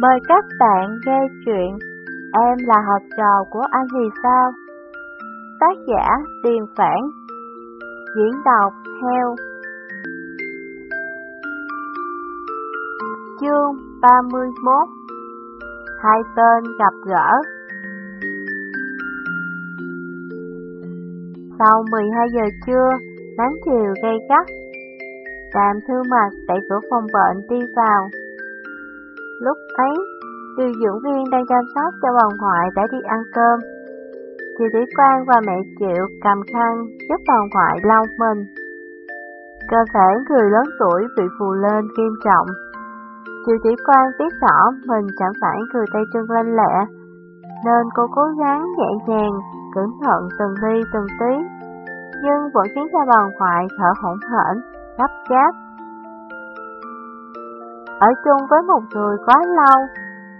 Mời các bạn nghe chuyện Em là học trò của anh thì sao? Tác giả Điền Phản. Diễn đọc Heo. Chương 31 Hai tên gặp gỡ. Sau 12 giờ trưa, nắng chiều gay gắt. Đàm thư mặt đẩy cửa phòng bệnh đi vào. Lúc ấy, điều dưỡng viên đang chăm sóc cho bà ngoại đã đi ăn cơm. Chị Thủy Quang và mẹ Triệu cầm khăn giúp bà ngoại lau mình. Cơ thể người lớn tuổi bị phù lên nghiêm trọng. Chị Thủy Quang biết rõ mình chẳng phải người tay chân lanh lẹ, nên cô cố gắng nhẹ nhàng, cẩn thận từng ly từng tí, nhưng vẫn khiến cho bà ngoại thở hổn hển, gấp gáp ở chung với một người quá lâu,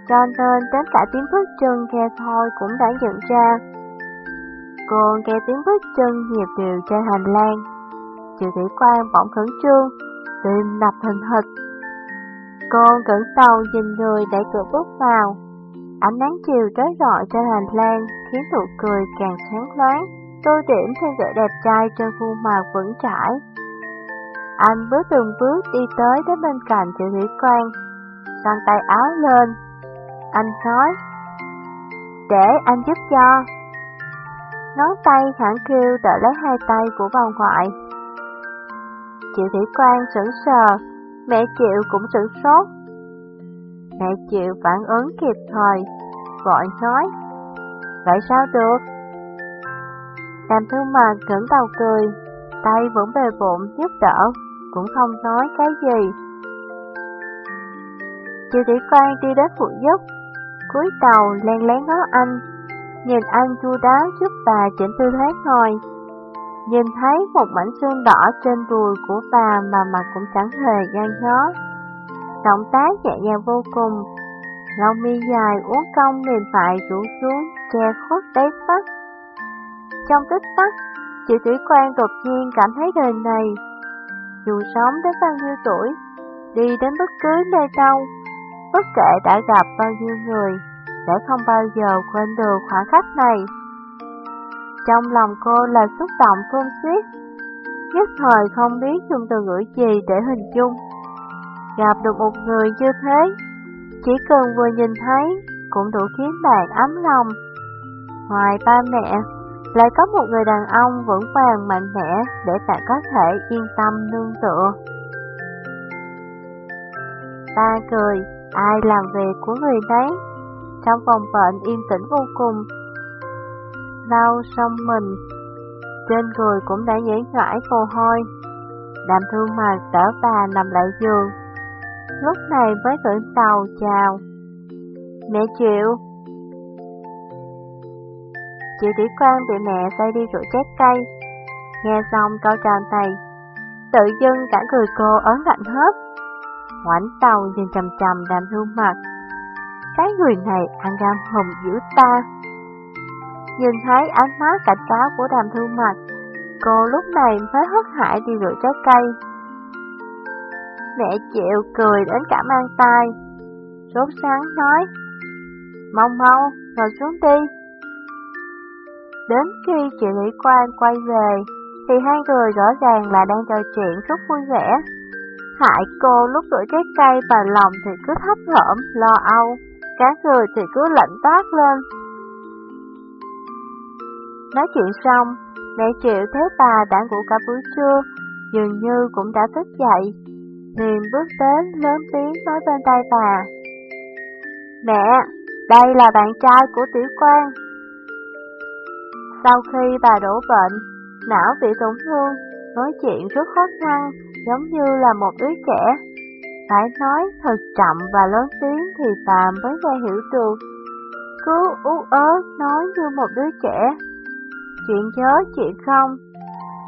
cho nên đến cả tiếng bước chân nghe thôi cũng đã nhận ra. Cô nghe tiếng bước chân nhịp đều trên hành lang. Triệu thủy quan bỗng khẩn trương, tim đập hình hịch. Cô cẩn đầu nhìn người đẩy cửa bước vào. Ánh nắng chiều trói rọi trên hành lang khiến nụ cười càng sáng loáng, tô điểm thêm vẻ đẹp trai trên khuôn mặt vững chãi. Anh bước từng bước đi tới đến bên cạnh chị Thủy Quang, xoăn tay áo lên. Anh nói, để anh giúp cho. Ngón tay khẳng kêu đỡ lấy hai tay của bà ngoại. Chị Thủy Quang sững sờ, mẹ Triệu cũng sửng sốt. Mẹ Triệu phản ứng kịp thời, vội nói, vậy sao được? Đàm thương mà ngẩng đầu cười, tay vẫn bề bộn giúp đỡ cũng không nói cái gì. Triệu Thủy quan đi đến phụ giúp, cúi đầu len lén ngó anh, nhìn anh chu đáo giúp bà chỉnh tư thế ngồi. Nhìn thấy một mảnh xương đỏ trên đùi của bà mà mặt cũng chẳng hề gan nhó. Động tác nhẹ nhàng vô cùng, lông mi dài uốn cong mềm mại rủ xuống, che khuất đáy mắt. Trong tích tắc, chị Thủy Quang đột nhiên cảm thấy đời này dù sống đến bao nhiêu tuổi, đi đến bất cứ nơi đâu, bất kể đã gặp bao nhiêu người, sẽ không bao giờ quên được khoảng khắc này. Trong lòng cô là xúc động thôn xiết, nhất thời không biết dùng từ ngữ gì để hình dung. Gặp được một người như thế, chỉ cần vừa nhìn thấy cũng đủ khiến bạn ấm lòng. Ngoài ba mẹ, lại có một người đàn ông vững vàng mạnh mẽ để bạn có thể yên tâm nương tựa. Ta cười, ai làm việc của người đấy? Trong phòng bệnh yên tĩnh vô cùng. Lau xong mình, trên người cũng đã nhảy nhãi phù hôi. Đàm thương mà đỡ bà nằm lại giường. Lúc này mới cởi tàu chào. Mẹ chịu, Chị Thủy con bị mẹ say đi rửa trái cây. Nghe xong câu chào này, tự dưng cả người cô ớn lạnh hết. Ngoảnh đầu nhìn chầm chầm đàm hương mặt. Cái người này ăn gan hùng dữ ta. Nhìn thấy ánh mắt cảnh cáo của đàm thương mặt, cô lúc này mới hất hải đi rửa trái cây. Mẹ chịu cười đến cả mang tay. Sốt sáng nói, mau mau, ngồi xuống đi. Đến khi chị Lý Quang quay về, thì hai người rõ ràng là đang trò chuyện rất vui vẻ. Hại cô lúc đuổi trái cây vào lòng thì cứ thấp thởm, lo âu, cả người thì cứ lạnh toát lên. Nói chuyện xong, mẹ chịu thấy bà đã ngủ cả buổi trưa, dường như cũng đã thức dậy. liền bước đến lớn tiếng nói bên tay bà. Mẹ, đây là bạn trai của Tiểu Quang. Sau khi bà đổ bệnh, não bị tổn thương, nói chuyện rất khó khăn, giống như là một đứa trẻ. Phải nói thật chậm và lớn tiếng thì bà mới nghe hiểu được. Cứ ú ớ nói như một đứa trẻ. Chuyện chớ chuyện không.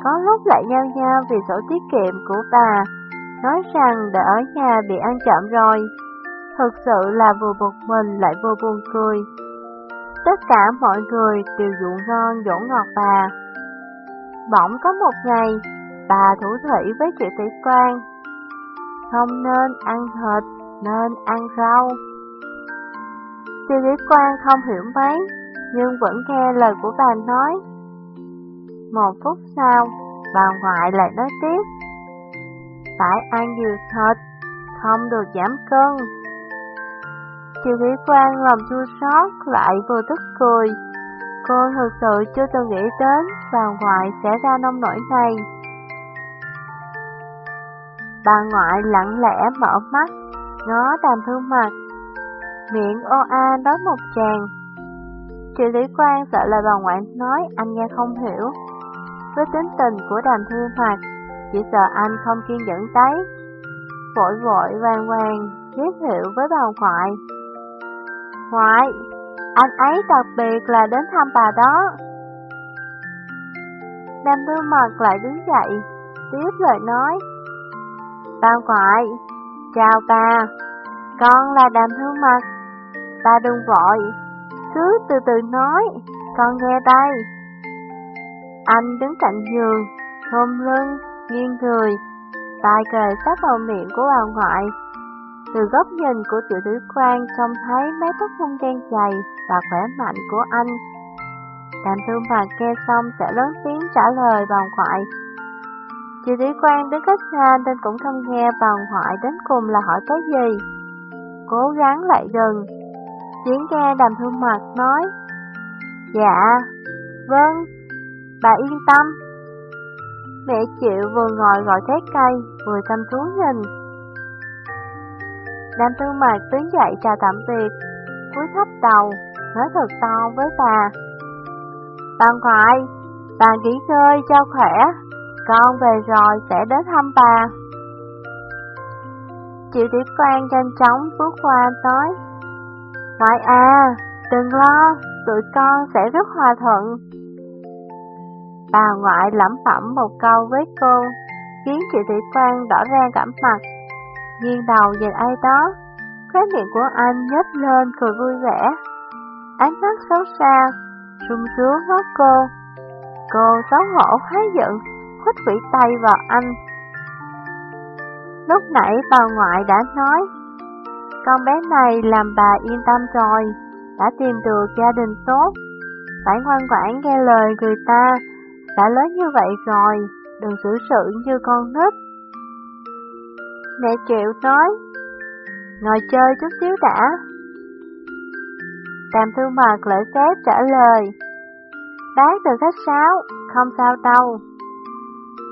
Có lúc lại nhao nhao vì sổ tiết kiệm của bà, nói rằng đã ở nhà bị ăn chậm rồi. Thực sự là vừa bực mình lại vừa buồn cười. Tất cả mọi người đều dụ ngon dỗ ngọt bà. Bỗng có một ngày, bà thủ thủy với triệu tỷ quan. Không nên ăn thịt, nên ăn rau. triệu tỷ quan không hiểu mấy, nhưng vẫn nghe lời của bà nói. Một phút sau, bà ngoại lại nói tiếp. Phải ăn nhiều thịt, không được giảm cân. Chị Thủy Quang lòng chua xót lại vừa tức cười. Cô thực sự chưa từng nghĩ đến bà ngoại sẽ ra nông nổi này. Bà ngoại lặng lẽ mở mắt, ngó đàm thương mặt. Miệng ô a nói một chàng Chị Lý Quang sợ lời bà ngoại nói anh nghe không hiểu. Với tính tình của đàm thương mặt, chỉ sợ anh không kiên nhẫn đấy. Vội vội vàng vàng giới thiệu với bà ngoại. Ngoại, anh ấy đặc biệt là đến thăm bà đó. Đàm thương mật lại đứng dậy, tiếp lời nói. Bà ngoại, chào bà, con là đàm thư mật. bà đừng vội, cứ từ từ nói, con nghe đây. Anh đứng cạnh giường, hôm lưng, nghiêng người, tay kề sát vào miệng của bà ngoại. Từ góc nhìn của tiểu tử quan trông thấy mái tóc hung đen dày và khỏe mạnh của anh. Đàm thương mặt nghe xong sẽ lớn tiếng trả lời bằng ngoại. Chị Thủy Quang đứng cách xa nên cũng không nghe bằng ngoại đến cùng là hỏi cái gì. Cố gắng lại gần, chỉ nghe đàm thương mặt nói. Dạ, vâng, bà yên tâm. Mẹ chịu vừa ngồi gọi trái cây, vừa chăm chú nhìn. Đàm tư mạc đứng dậy chào tạm biệt, cúi thấp đầu, nói thật to với bà. Bà ngoại, bà nghỉ ngơi cho khỏe, con về rồi sẽ đến thăm bà. Triệu Tiểu Quan nhanh chóng bước qua nói, Ngoại à, đừng lo, tụi con sẽ rất hòa thuận. Bà ngoại lẩm bẩm một câu với cô, khiến chị Thị Quang đỏ ra cảm mặt. Nghiêng đầu nhìn ai đó, khóe miệng của anh nhếch lên cười vui vẻ. Ánh mắt xấu xa, sung sướng ngó cô. Cô xấu hổ hái giận, khuất vĩ tay vào anh. Lúc nãy bà ngoại đã nói, con bé này làm bà yên tâm rồi, đã tìm được gia đình tốt, phải ngoan ngoãn nghe lời người ta, đã lớn như vậy rồi, đừng xử sự như con nít. Mẹ Triệu nói, ngồi chơi chút xíu đã. Đàm thư mật lỡ phép trả lời, bác từ khách sáo, không sao đâu.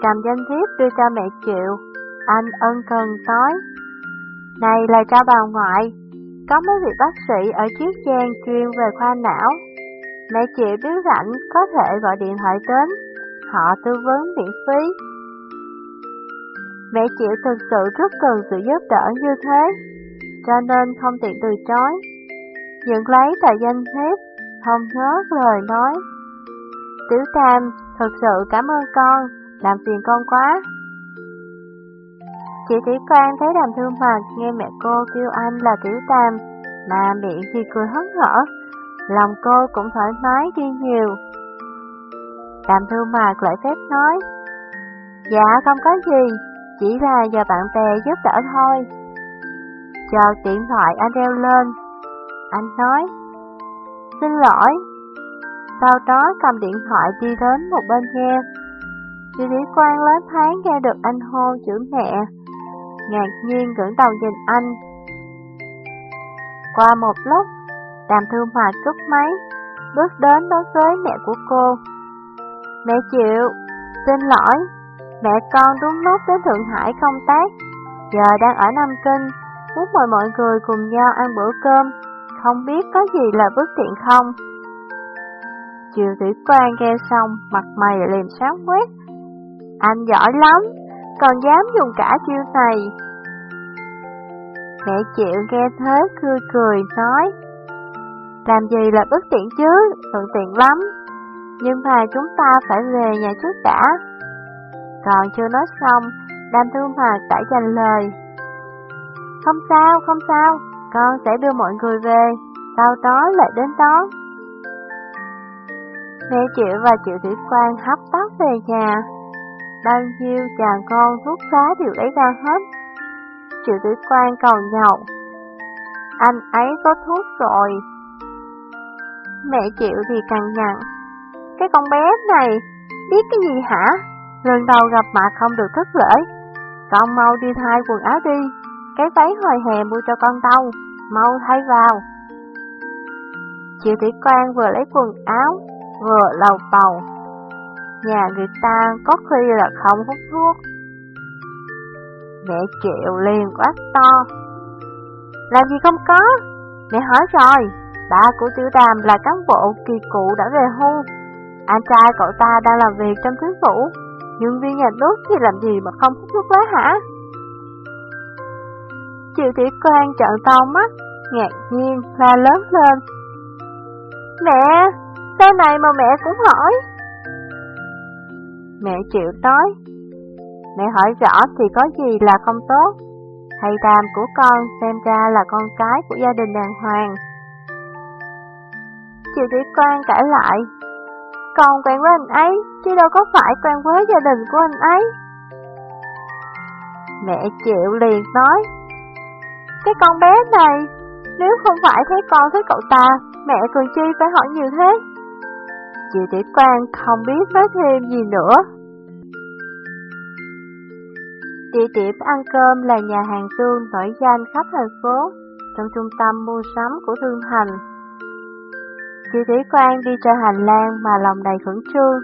Cầm danh thiếp đưa cho mẹ Triệu, anh ân cần nói, này là cho bà ngoại, có mấy vị bác sĩ ở Chiết Giang chuyên về khoa não. Mẹ Triệu biết rảnh có thể gọi điện thoại đến họ tư vấn miễn phí. Mẹ chịu thực sự rất cần sự giúp đỡ như thế, cho nên không tiện từ chối. Nhận lấy tờ danh thiếp, không nhớ lời nói. Tiểu Tam, thật sự cảm ơn con, làm phiền con quá. Chị Thủy Quang thấy đàm thương mặt nghe mẹ cô kêu anh là Tiểu Tam, mà miệng thì cười hớn hở, lòng cô cũng thoải mái đi nhiều. Đàm thư mặt lại phép nói, Dạ không có gì, chỉ là nhờ bạn bè giúp đỡ thôi. Chờ điện thoại anh reo lên, anh nói, Xin lỗi. Sau đó cầm điện thoại đi đến một bên nghe. Chị Lý Quang lớn tháng nghe được anh hô chữ mẹ, ngạc nhiên ngẩng đầu nhìn anh. Qua một lúc, đàm thương hòa cúp máy, bước đến đối với mẹ của cô. Mẹ chịu, xin lỗi, mẹ con đúng lúc đến Thượng Hải công tác, giờ đang ở Nam Kinh, muốn mời mọi người cùng nhau ăn bữa cơm, không biết có gì là bất tiện không? Triều Thủy Quang nghe xong, mặt mày liền sáng quét. Anh giỏi lắm, còn dám dùng cả chiêu này. Mẹ chịu nghe thế cười cười nói, làm gì là bất tiện chứ, thuận tiện lắm nhưng mà chúng ta phải về nhà trước đã. Còn chưa nói xong, Đàm Thương Mạc đã dành lời. Không sao, không sao, con sẽ đưa mọi người về, sau đó lại đến đó. Mẹ Triệu và Triệu Thủy Quang hấp tóc về nhà. Bao nhiêu chàng con thuốc lá đều lấy ra hết. Triệu Thủy Quang cầu nhậu. Anh ấy có thuốc rồi, Mẹ chịu thì càng nhằn. Cái con bé này, biết cái gì hả? Lần đầu gặp mặt không được thất lễ. Con mau đi thay quần áo đi, cái váy hồi hè mua cho con đâu, mau thay vào. Chị Thủy Quan vừa lấy quần áo, vừa lầu bầu. Nhà người ta có khi là không hút thuốc. Mẹ Triệu liền quát to. Làm gì không có? Mẹ hỏi rồi, ba của Tiểu Đàm là cán bộ kỳ cụ đã về hưu. Anh trai cậu ta đang làm việc trong chính phủ, nhân viên nhà nước thì làm gì mà không hút thuốc lá hả? Triệu Thủy Quan trợn to mắt, ngạc nhiên, la lớn lên. Mẹ, sao này mà mẹ cũng hỏi? Mẹ chịu nói, mẹ hỏi rõ thì có gì là không tốt. Thầy đàm của con xem ra là con cái của gia đình đàng hoàng. Triệu Thủy Quan cãi lại, con quen với anh ấy, chứ đâu có phải quen với gia đình của anh ấy. Mẹ chịu liền nói, cái con bé này, nếu không phải thấy con thấy cậu ta, mẹ cần chi phải hỏi nhiều thế. Chị Tỷ Quang không biết nói thêm gì nữa. Địa điểm ăn cơm là nhà hàng tương nổi danh khắp thành phố, trong trung tâm mua sắm của Thương Thành. Chị Thủy Quang đi trên hành lang mà lòng đầy khẩn trương.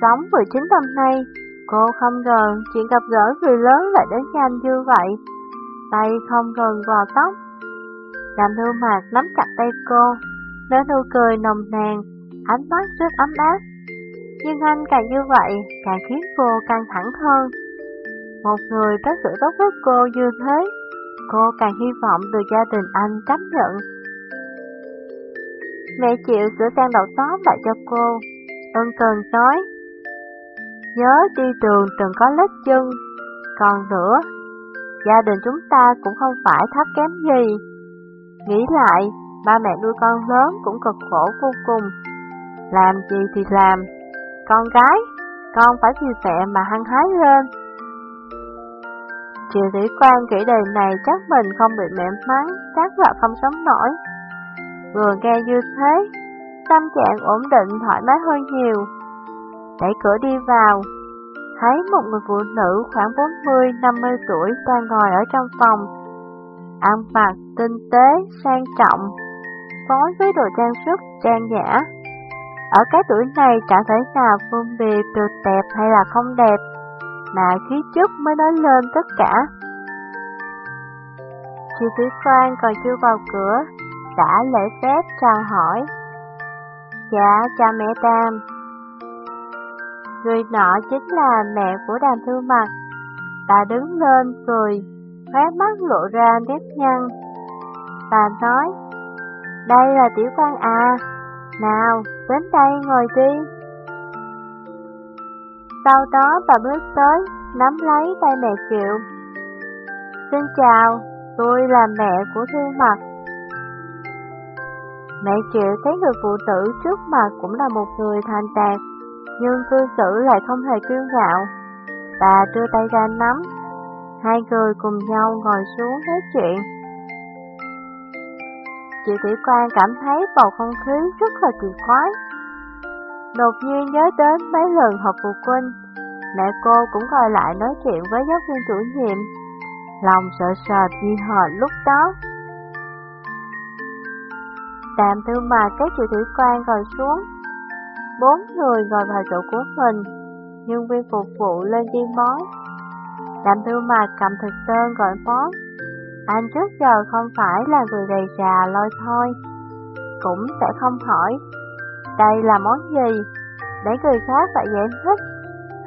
Sống 19 năm nay, cô không ngờ chuyện gặp gỡ người lớn lại đến nhanh như vậy. Tay không gần vào tóc. Đàm thư mạc nắm chặt tay cô, nở nụ cười nồng nàn, ánh mắt rất ấm áp. Nhưng anh càng như vậy, càng khiến cô căng thẳng hơn. Một người có sự tốt với cô như thế, cô càng hy vọng được gia đình anh chấp nhận. Mẹ chịu sửa sang đầu tóc lại cho cô, ân cần nói, nhớ đi đường đừng có lết chân, còn nữa, gia đình chúng ta cũng không phải thấp kém gì. Nghĩ lại, ba mẹ nuôi con lớn cũng cực khổ vô cùng. Làm gì thì làm, con gái, con phải chia sẻ mà hăng hái lên. Triệu Thủy Quan kỹ đề này chắc mình không bị mẹ mắng, chắc là không sống nổi. Vừa nghe như thế, tâm trạng ổn định thoải mái hơn nhiều. Đẩy cửa đi vào, thấy một người phụ nữ khoảng 40-50 tuổi đang ngồi ở trong phòng. Ăn mặc tinh tế, sang trọng, phối với đồ trang sức trang nhã. Ở cái tuổi này chẳng thể nào phân biệt được đẹp hay là không đẹp, mà khí chất mới nói lên tất cả. Chị Thủy Khoan còn chưa vào cửa, đã lễ phép chào hỏi. Dạ, chào mẹ Tam. Người nọ chính là mẹ của đàm thư mặt. Bà đứng lên cười, khóe mắt lộ ra nét nhăn. Bà nói, đây là tiểu quan à, nào, đến đây ngồi đi. Sau đó bà bước tới, nắm lấy tay mẹ Triệu. Xin chào, tôi là mẹ của thư Mặt. Mẹ Triệu thấy người phụ nữ trước mặt cũng là một người thành đạt, nhưng cư xử lại không hề kiêu ngạo. Bà đưa tay ra nắm, hai người cùng nhau ngồi xuống nói chuyện. Chị Thủy Quan cảm thấy bầu không khí rất là kỳ quái. Đột nhiên nhớ đến mấy lần học phụ huynh, mẹ cô cũng gọi lại nói chuyện với giáo viên chủ nhiệm. Lòng sợ sệt như hờ lúc đó. Tạm thư mà các chủ thủy quan ngồi xuống. Bốn người ngồi vào chỗ của mình, nhân viên phục vụ lên đi món. Đàm thư mà cầm thực đơn gọi món. Anh trước giờ không phải là người đầy già lôi thôi, cũng sẽ không hỏi. Đây là món gì? Để người khác phải giải thích,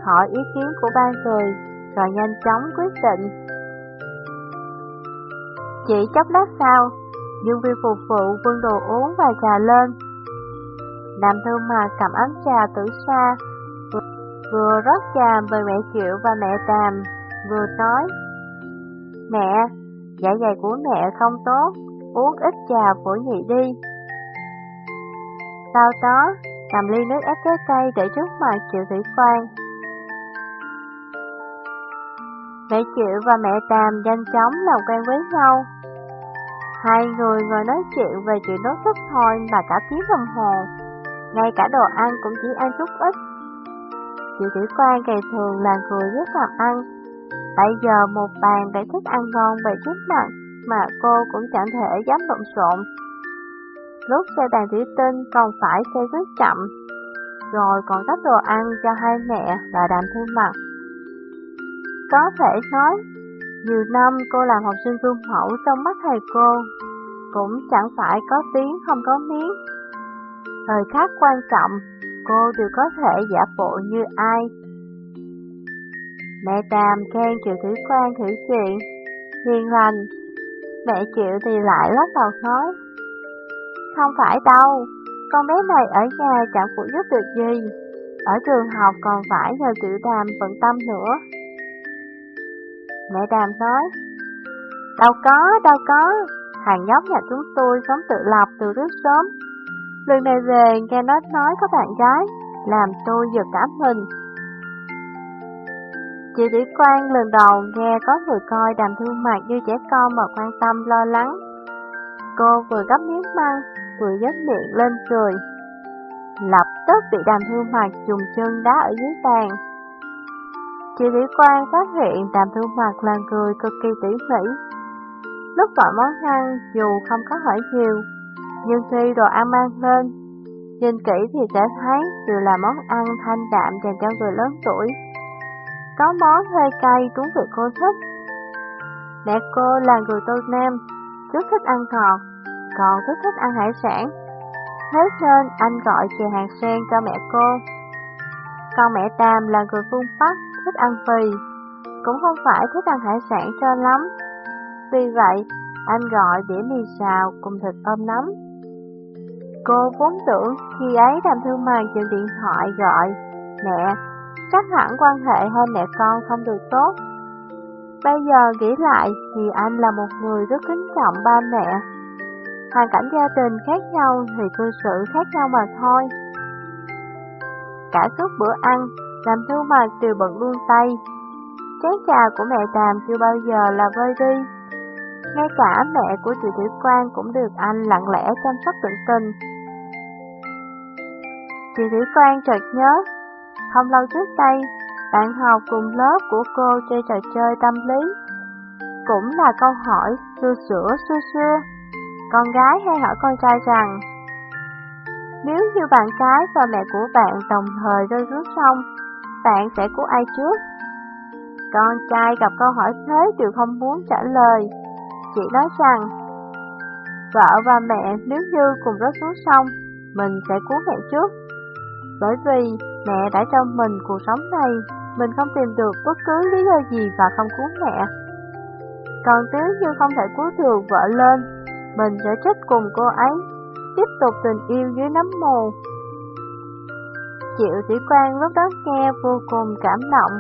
hỏi ý kiến của ba người, rồi nhanh chóng quyết định. Chỉ chốc lát sau, nhân viên phục vụ vươn đồ uống và trà lên. Nam Thư mà cầm ấm trà tử xa, vừa rót trà bởi mẹ Triệu và mẹ Tàm, vừa nói Mẹ, dạ dày của mẹ không tốt, uống ít trà của nhị đi. Sau đó, cầm ly nước ép trái cây để trước mặt Triệu Thủy Quang. Mẹ Triệu và mẹ Tàm nhanh chóng làm quen với nhau. Hai người ngồi nói chuyện về chuyện đốt thức thôi mà cả tiếng đồng hồ. Ngay cả đồ ăn cũng chỉ ăn chút ít. Chị Thủy Quan ngày thường là người rất làm ăn. Bây giờ một bàn để thức ăn ngon về trước mặt mà cô cũng chẳng thể dám lộn xộn. Lúc xe bàn thủy tinh còn phải xe rất chậm, rồi còn gấp đồ ăn cho hai mẹ và đàm thương mặt. Có thể nói, nhiều năm cô làm học sinh trung hậu trong mắt thầy cô, cũng chẳng phải có tiếng không có miếng. Thời khắc quan trọng, cô đều có thể giả bộ như ai. Mẹ Tam khen Triệu Thủy Quan thử chuyện, hiền lành. Mẹ Triệu thì lại lắc đầu nói, không phải đâu, con bé này ở nhà chẳng phụ giúp được gì, ở trường học còn phải nhờ Triệu Đàm bận tâm nữa. Mẹ Đàm nói, đâu có, đâu có, hàng nhóc nhà chúng tôi sống tự lập từ rất sớm. Lần này về nghe nó nói có bạn gái, làm tôi giật cả mình. Chị Thủy Quang lần đầu nghe có người coi đàm thương mặt như trẻ con mà quan tâm lo lắng. Cô vừa gấp miếng măng, vừa nhếch miệng lên cười. Lập tức bị đàm thương mặt dùng chân đá ở dưới bàn. Chị Thủy Quang phát hiện đàm thương mặt là người cực kỳ tỉ mỉ. Lúc gọi món ăn dù không có hỏi nhiều, nhưng khi đồ ăn mang lên, nhìn kỹ thì sẽ thấy đều là món ăn thanh đạm dành cho người lớn tuổi. Có món hơi cay đúng vị cô thích. Mẹ cô là người Tô Nam, rất thích ăn ngọt, còn rất thích ăn hải sản. Thế nên anh gọi chè hàng sen cho mẹ cô. Còn mẹ Tam là người phương Bắc, thích ăn phì, cũng không phải thích ăn hải sản cho lắm. Vì vậy, anh gọi đĩa mì xào cùng thịt ôm nấm. Cô vốn tưởng khi ấy đàm thương mại trên điện thoại gọi, mẹ, chắc hẳn quan hệ hai mẹ con không được tốt. Bây giờ nghĩ lại thì anh là một người rất kính trọng ba mẹ. Hoàn cảnh gia đình khác nhau thì cư xử khác nhau mà thôi. Cả suốt bữa ăn, làm thương mặt đều bận luôn tay. Chén trà của mẹ Tàm chưa bao giờ là vơi đi. Ngay cả mẹ của chị Thủy Quang cũng được anh lặng lẽ chăm sóc tận tình. Chị Thủy Quang chợt nhớ, không lâu trước đây, bạn học cùng lớp của cô chơi trò chơi tâm lý. Cũng là câu hỏi xưa sữa xưa xưa. Con gái hay hỏi con trai rằng, nếu như bạn gái và mẹ của bạn đồng thời rơi xuống sông, bạn sẽ cứu ai trước? Con trai gặp câu hỏi thế đều không muốn trả lời. Chị nói rằng, vợ và mẹ nếu như cùng rớt xuống sông, mình sẽ cứu mẹ trước. Bởi vì mẹ đã cho mình cuộc sống này, mình không tìm được bất cứ lý do gì và không cứu mẹ. Còn nếu như không thể cứu được vợ lên, mình sẽ chết cùng cô ấy, tiếp tục tình yêu dưới nấm mồ. Triệu sĩ quan lúc đó nghe vô cùng cảm động.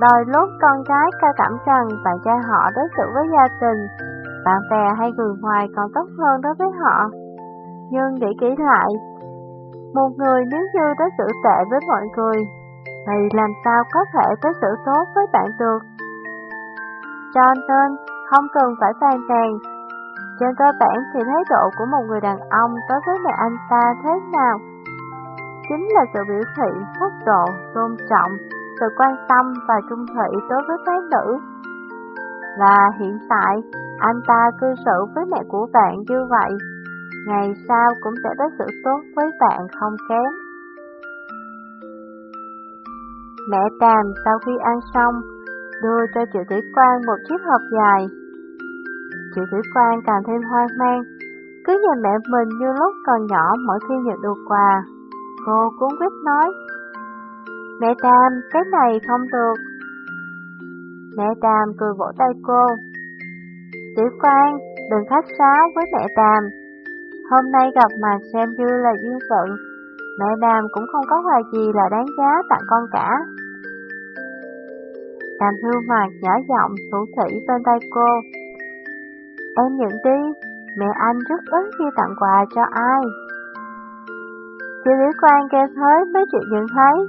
Đôi lúc con gái ca cảm rằng bạn trai họ đối xử với gia đình, bạn bè hay người ngoài còn tốt hơn đối với họ. Nhưng để kỹ lại, một người nếu như đối xử tệ với mọi người, thì làm sao có thể đối xử tốt với bạn được? Cho nên, không cần phải phàn nàn. Trên cơ bản thì thái độ của một người đàn ông đối với mẹ anh ta thế nào? Chính là sự biểu thị mức độ, tôn trọng, sự quan tâm và trung thủy đối với phái nữ. Và hiện tại, anh ta cư xử với mẹ của bạn như vậy, ngày sau cũng sẽ đối xử tốt với bạn không kém. Mẹ Đàm sau khi ăn xong, đưa cho Triệu Thủy Quang một chiếc hộp dài. Triệu Thủy Quang càng thêm hoang mang, cứ nhìn mẹ mình như lúc còn nhỏ mỗi khi nhận được quà. Cô cuốn quýt nói, Mẹ tam cái này không được. Mẹ tam cười vỗ tay cô. Tiểu Quang, đừng khách sáo với mẹ tam Hôm nay gặp mặt xem như là duyên phận. Mẹ tam cũng không có quà gì là đáng giá tặng con cả. Tam thương mặt nhỏ giọng thủ thủy bên tay cô. Em nhận đi, mẹ anh rất ít khi tặng quà cho ai. Chị Lý Quang kêu thới mới chịu nhận thấy,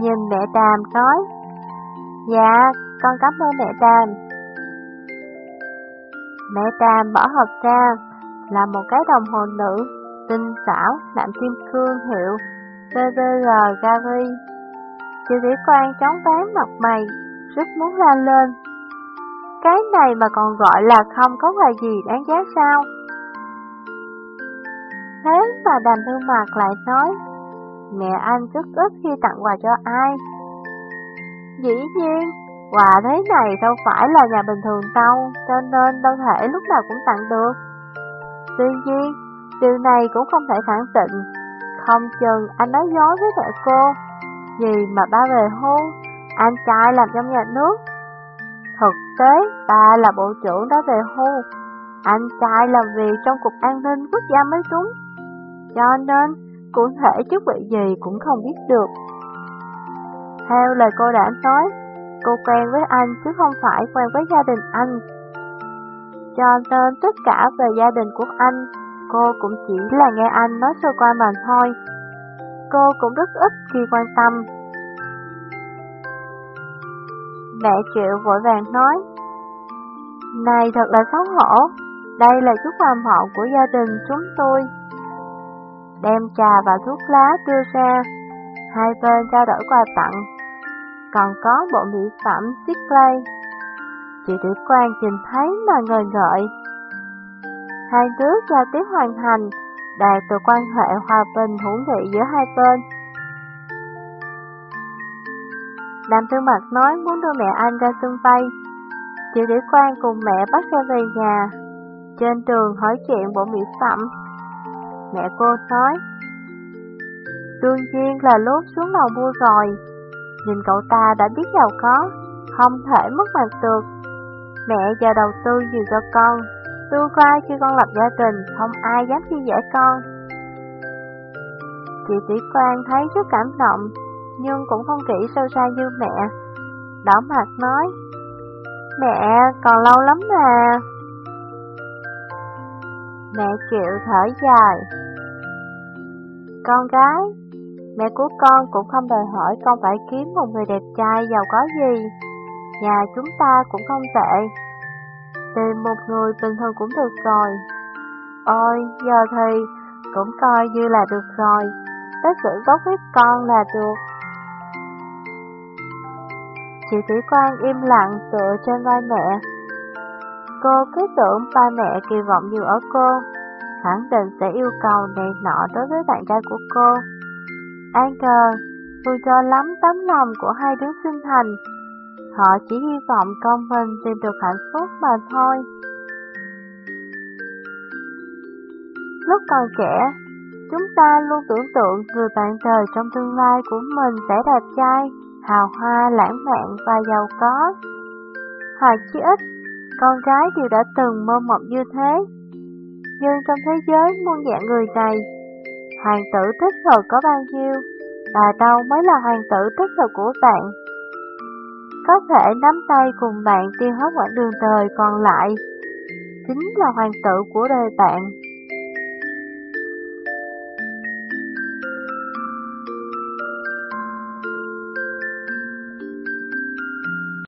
Nhìn mẹ Đàm nói, Dạ, con cảm ơn mẹ Đàm. Mẹ Đàm bỏ hộp ra, là một cái đồng hồ nữ, tinh xảo, nạm kim cương hiệu VVR Gary. Chị lý quan chóng ván mặt mày, rất muốn la lên. Cái này mà còn gọi là không có quà gì đáng giá sao? Thế mà đàm thư mạc lại nói, mẹ anh rất ít khi tặng quà cho ai. Dĩ nhiên, quà thế này đâu phải là nhà bình thường đâu, cho nên đâu thể lúc nào cũng tặng được. Tuy nhiên, điều này cũng không thể khẳng định, không chừng anh nói dối với mẹ cô. Gì mà ba về hôn, anh trai làm trong nhà nước. Thực tế, ba là bộ trưởng đã về hưu, anh trai làm việc trong cục an ninh quốc gia mới đúng. Cho nên, cụ thể chức vị gì cũng không biết được. Theo lời cô đã nói, cô quen với anh chứ không phải quen với gia đình anh. Cho nên tất cả về gia đình của anh, cô cũng chỉ là nghe anh nói sơ qua mà thôi. Cô cũng rất ít khi quan tâm. Mẹ Triệu vội vàng nói, Này thật là xấu hổ, đây là chút hoa mọn của gia đình chúng tôi đem trà và thuốc lá đưa ra, hai bên trao đổi quà tặng, còn có bộ mỹ phẩm Sigley. Chị tử Quang nhìn thấy mà ngời ngợi. Hai đứa giao tiếp hoàn thành, đạt từ quan hệ hòa bình hữu nghị giữa hai bên. Đàm tư mặt nói muốn đưa mẹ anh ra sân bay. Chị tử Quang cùng mẹ bắt xe về nhà. Trên đường hỏi chuyện bộ mỹ phẩm Mẹ cô nói. Đương nhiên là lúc xuống lầu mua rồi Nhìn cậu ta đã biết giàu có, Không thể mất mặt được. Mẹ giờ đầu tư nhiều cho con Tương lai khi con lập gia đình, Không ai dám khi dễ con. Chị sĩ quan thấy rất cảm động, Nhưng cũng không kỹ sâu xa như mẹ. Đỏ mặt nói, Mẹ, còn lâu lắm mà. Mẹ chịu thở dài. Con gái. Mẹ của con cũng không đòi hỏi con phải kiếm một người đẹp trai giàu có gì. Nhà chúng ta cũng không tệ. Tìm một người bình thường cũng được rồi. Ôi, giờ thì cũng coi như là được rồi. Tất sự gốc huyết con là được. Chị thủy quan im lặng tựa trên vai mẹ. Cô cứ tưởng ba mẹ kỳ vọng nhiều ở cô, khẳng định sẽ yêu cầu này nọ đối với bạn trai của cô. An cờ, tôi cho lắm tấm lòng của hai đứa sinh thành. Họ chỉ hy vọng con mình tìm được hạnh phúc mà thôi. Lúc còn trẻ, chúng ta luôn tưởng tượng người bạn đời trong tương lai của mình sẽ đẹp trai, hào hoa, lãng mạn và giàu có. Hoặc chí ít con gái đều đã từng mơ mộng như thế. Nhưng trong thế giới muôn dạng người này, hoàng tử thích hợp có bao nhiêu, và đâu mới là hoàng tử thích hợp của bạn. Có thể nắm tay cùng bạn tiêu hết quãng đường đời còn lại, chính là hoàng tử của đời bạn.